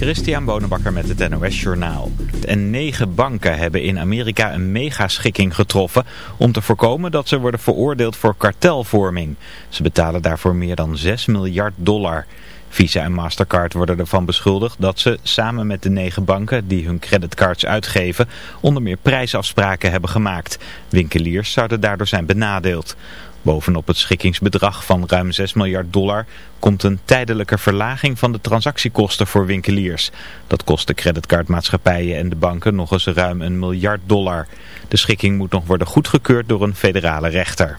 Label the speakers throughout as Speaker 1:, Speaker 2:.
Speaker 1: Christian Bonenbakker met het NOS Journaal. En negen banken hebben in Amerika een megaschikking getroffen om te voorkomen dat ze worden veroordeeld voor kartelvorming. Ze betalen daarvoor meer dan 6 miljard dollar. Visa en Mastercard worden ervan beschuldigd dat ze samen met de negen banken die hun creditcards uitgeven onder meer prijsafspraken hebben gemaakt. Winkeliers zouden daardoor zijn benadeeld. Bovenop het schikkingsbedrag van ruim 6 miljard dollar komt een tijdelijke verlaging van de transactiekosten voor winkeliers. Dat kost de creditcardmaatschappijen en de banken nog eens ruim een miljard dollar. De schikking moet nog worden goedgekeurd door een federale rechter.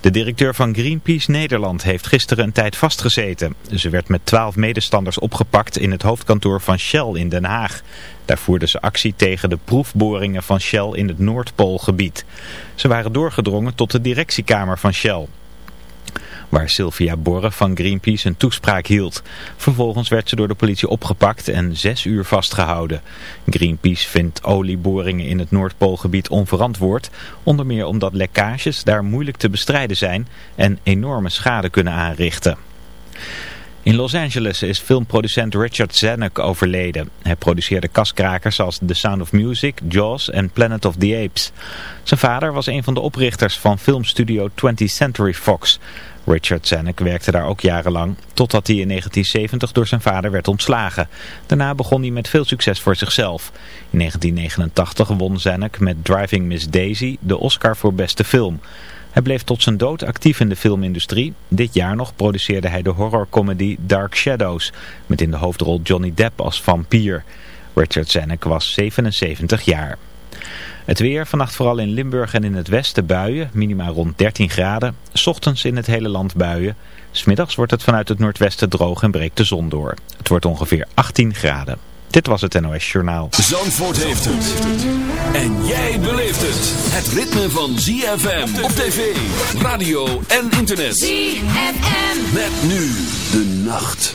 Speaker 1: De directeur van Greenpeace Nederland heeft gisteren een tijd vastgezeten. Ze werd met twaalf medestanders opgepakt in het hoofdkantoor van Shell in Den Haag. Daar voerden ze actie tegen de proefboringen van Shell in het Noordpoolgebied. Ze waren doorgedrongen tot de directiekamer van Shell waar Sylvia Borre van Greenpeace een toespraak hield. Vervolgens werd ze door de politie opgepakt en zes uur vastgehouden. Greenpeace vindt olieboringen in het Noordpoolgebied onverantwoord, onder meer omdat lekkages daar moeilijk te bestrijden zijn en enorme schade kunnen aanrichten. In Los Angeles is filmproducent Richard Zanuck overleden. Hij produceerde kaskrakers als The Sound of Music, Jaws en Planet of the Apes. Zijn vader was een van de oprichters van filmstudio 20th Century Fox. Richard Zanuck werkte daar ook jarenlang, totdat hij in 1970 door zijn vader werd ontslagen. Daarna begon hij met veel succes voor zichzelf. In 1989 won Zanuck met Driving Miss Daisy de Oscar voor beste film. Hij bleef tot zijn dood actief in de filmindustrie. Dit jaar nog produceerde hij de horrorcomedy Dark Shadows, met in de hoofdrol Johnny Depp als vampier. Richard Zanuck was 77 jaar. Het weer, vannacht vooral in Limburg en in het westen buien, minimaal rond 13 graden. Ochtends in het hele land buien. Smiddags wordt het vanuit het noordwesten droog en breekt de zon door. Het wordt ongeveer 18 graden. Dit was het NOS Journaal.
Speaker 2: Zandvoort heeft het. En jij beleeft het. Het ritme van ZFM op tv, radio en internet.
Speaker 3: ZFM.
Speaker 2: Met nu de nacht.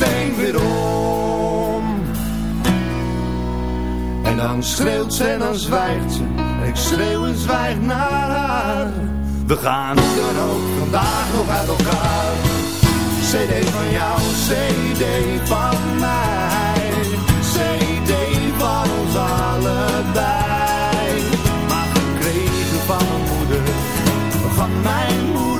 Speaker 4: meteen weer. En dan schreeuwt ze en dan zwijgt ze. Ik schreeuw en zwijg naar haar. We gaan hoe dan ook vandaag nog uit elkaar. CD van jou, CD van mij. CD van ons allebei. Maar gekregen van mijn moeder, van mijn moeder,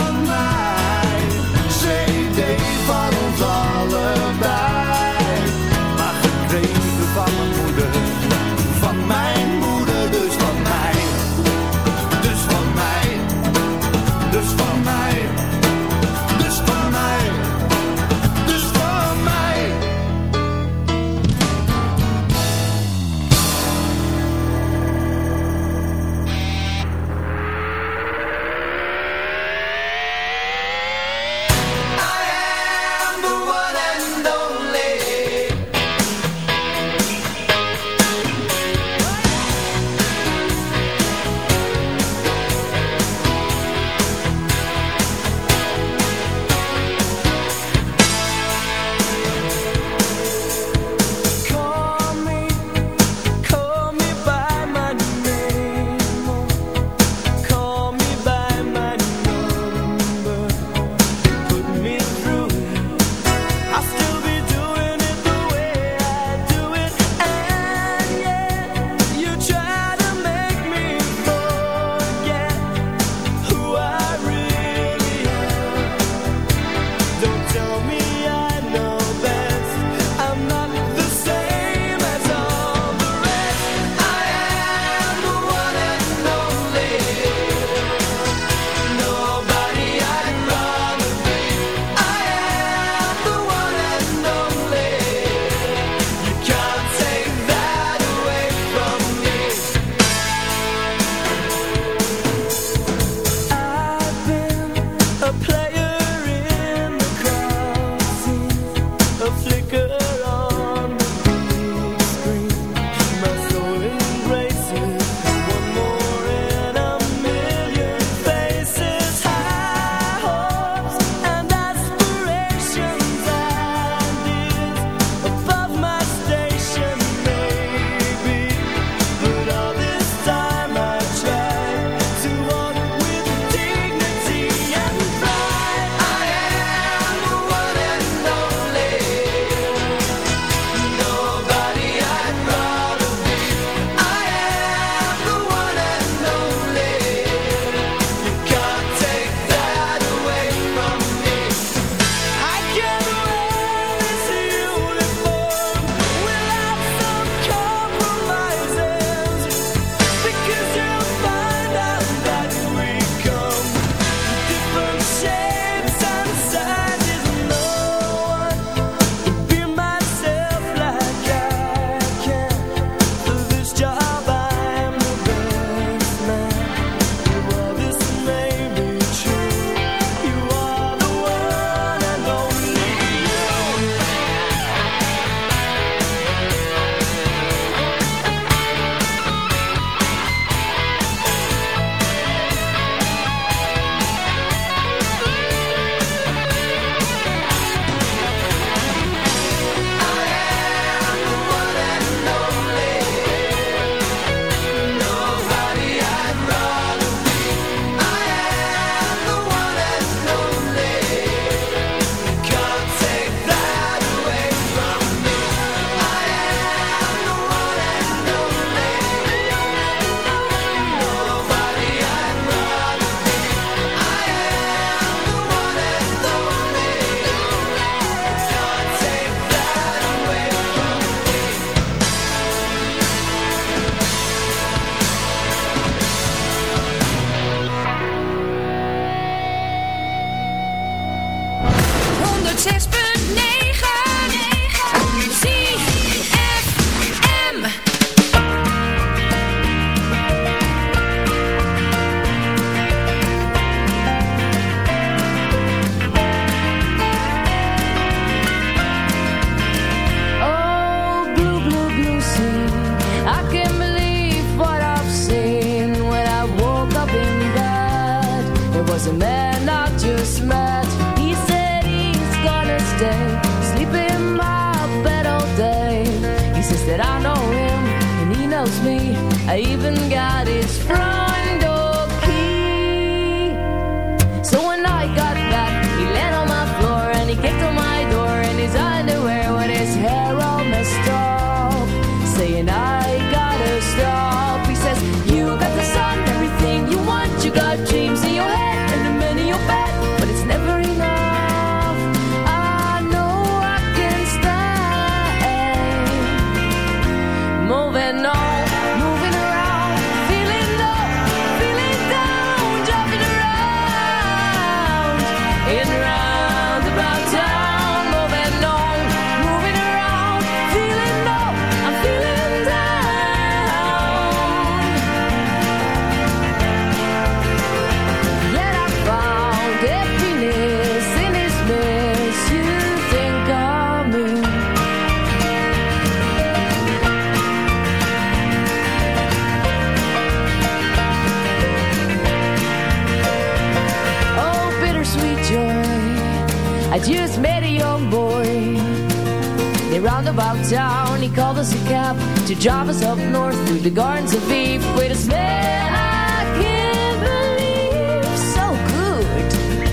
Speaker 4: town, he called us a cab
Speaker 3: to drive us up north through the gardens of Eve. Wait a minute, I can't believe so good.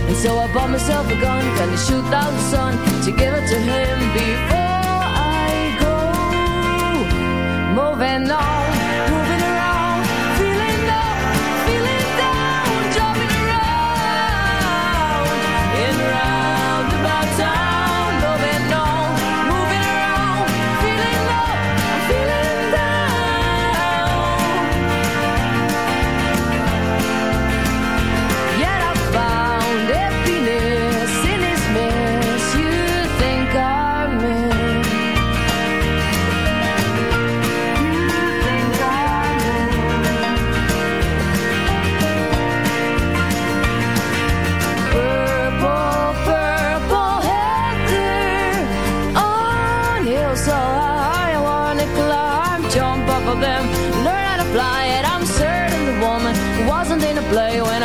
Speaker 3: And so I bought myself a gun, gonna shoot out the sun to give it to him before I go moving on.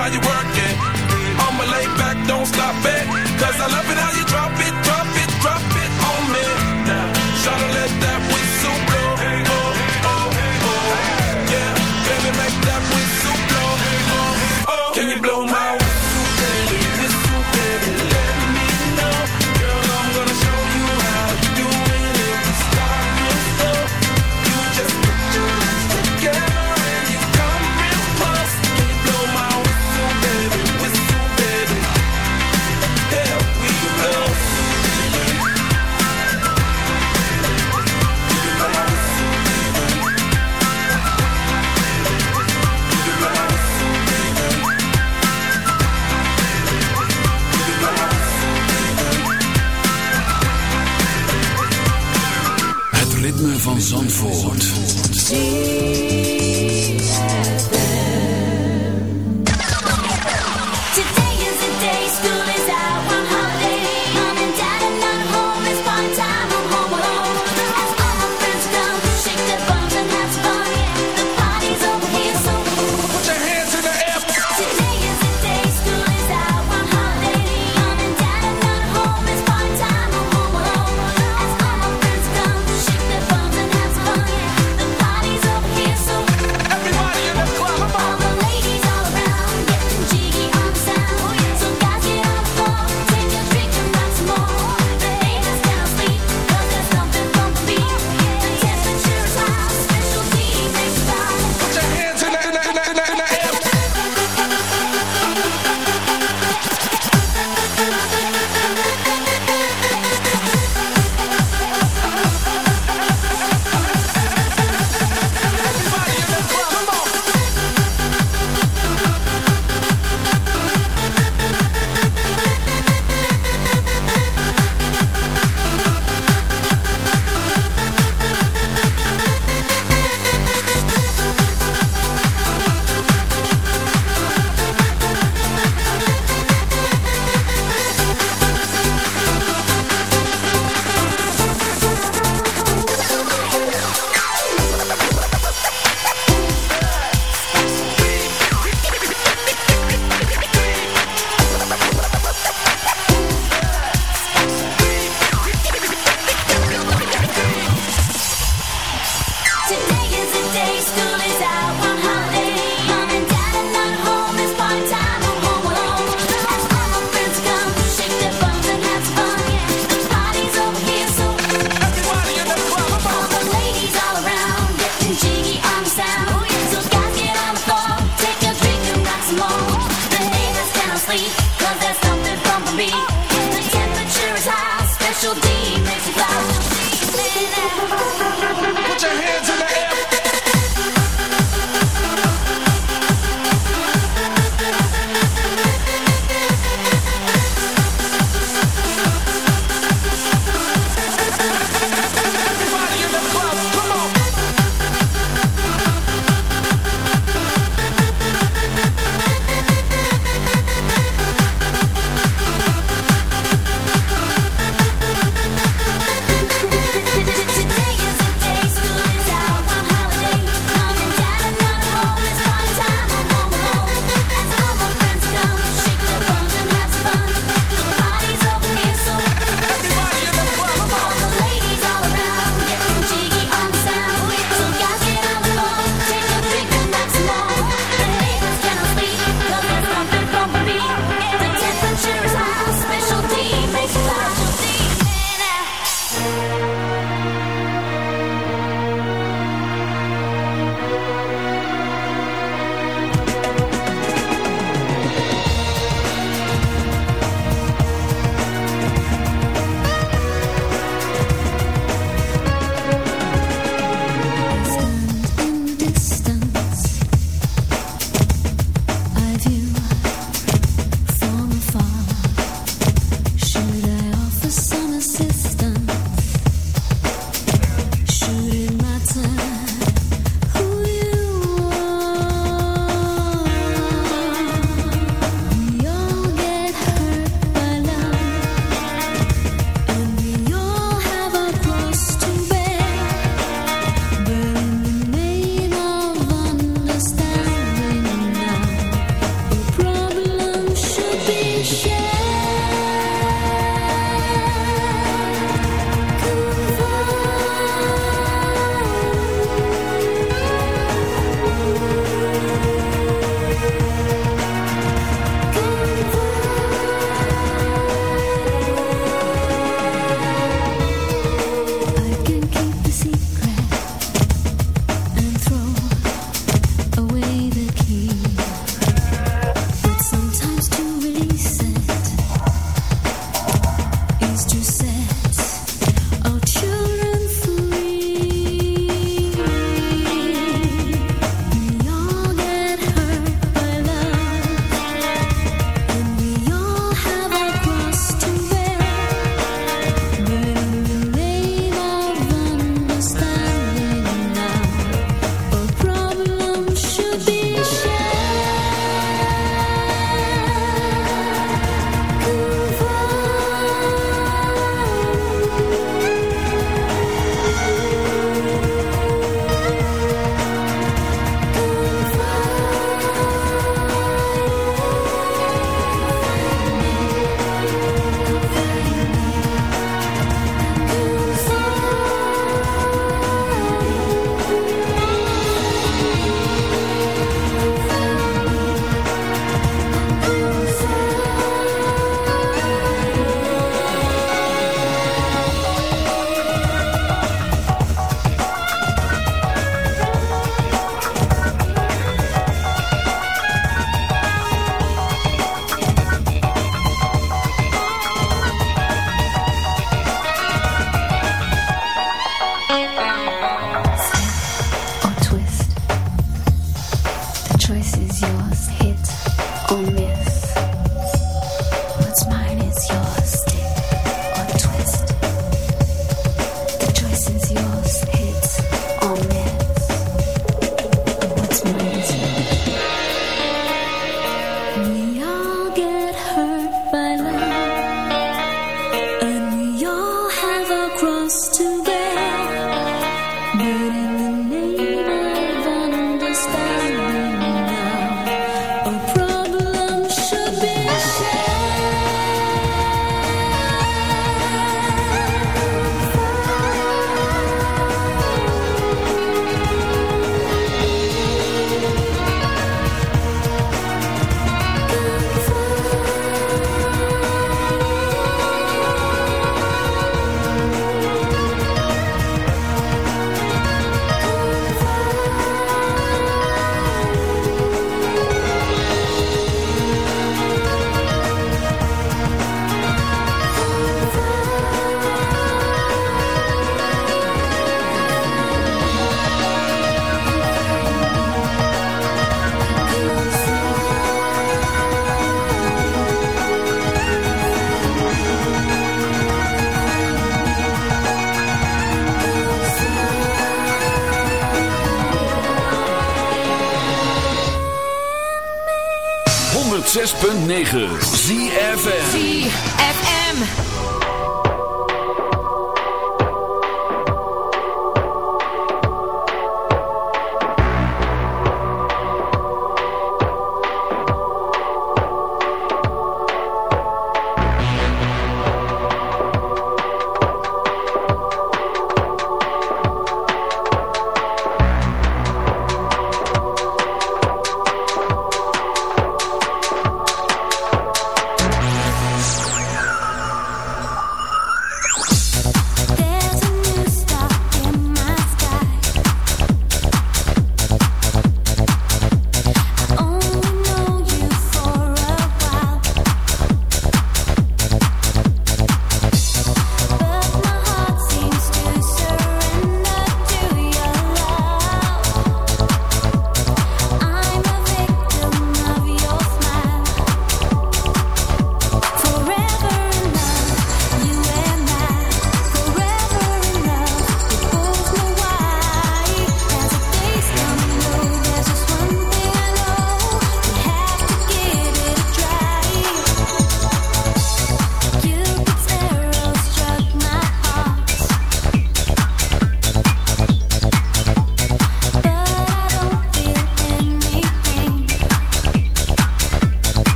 Speaker 5: while
Speaker 6: you're working.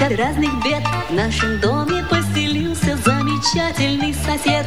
Speaker 6: От разных бед. В нашем доме поселился замечательный сосед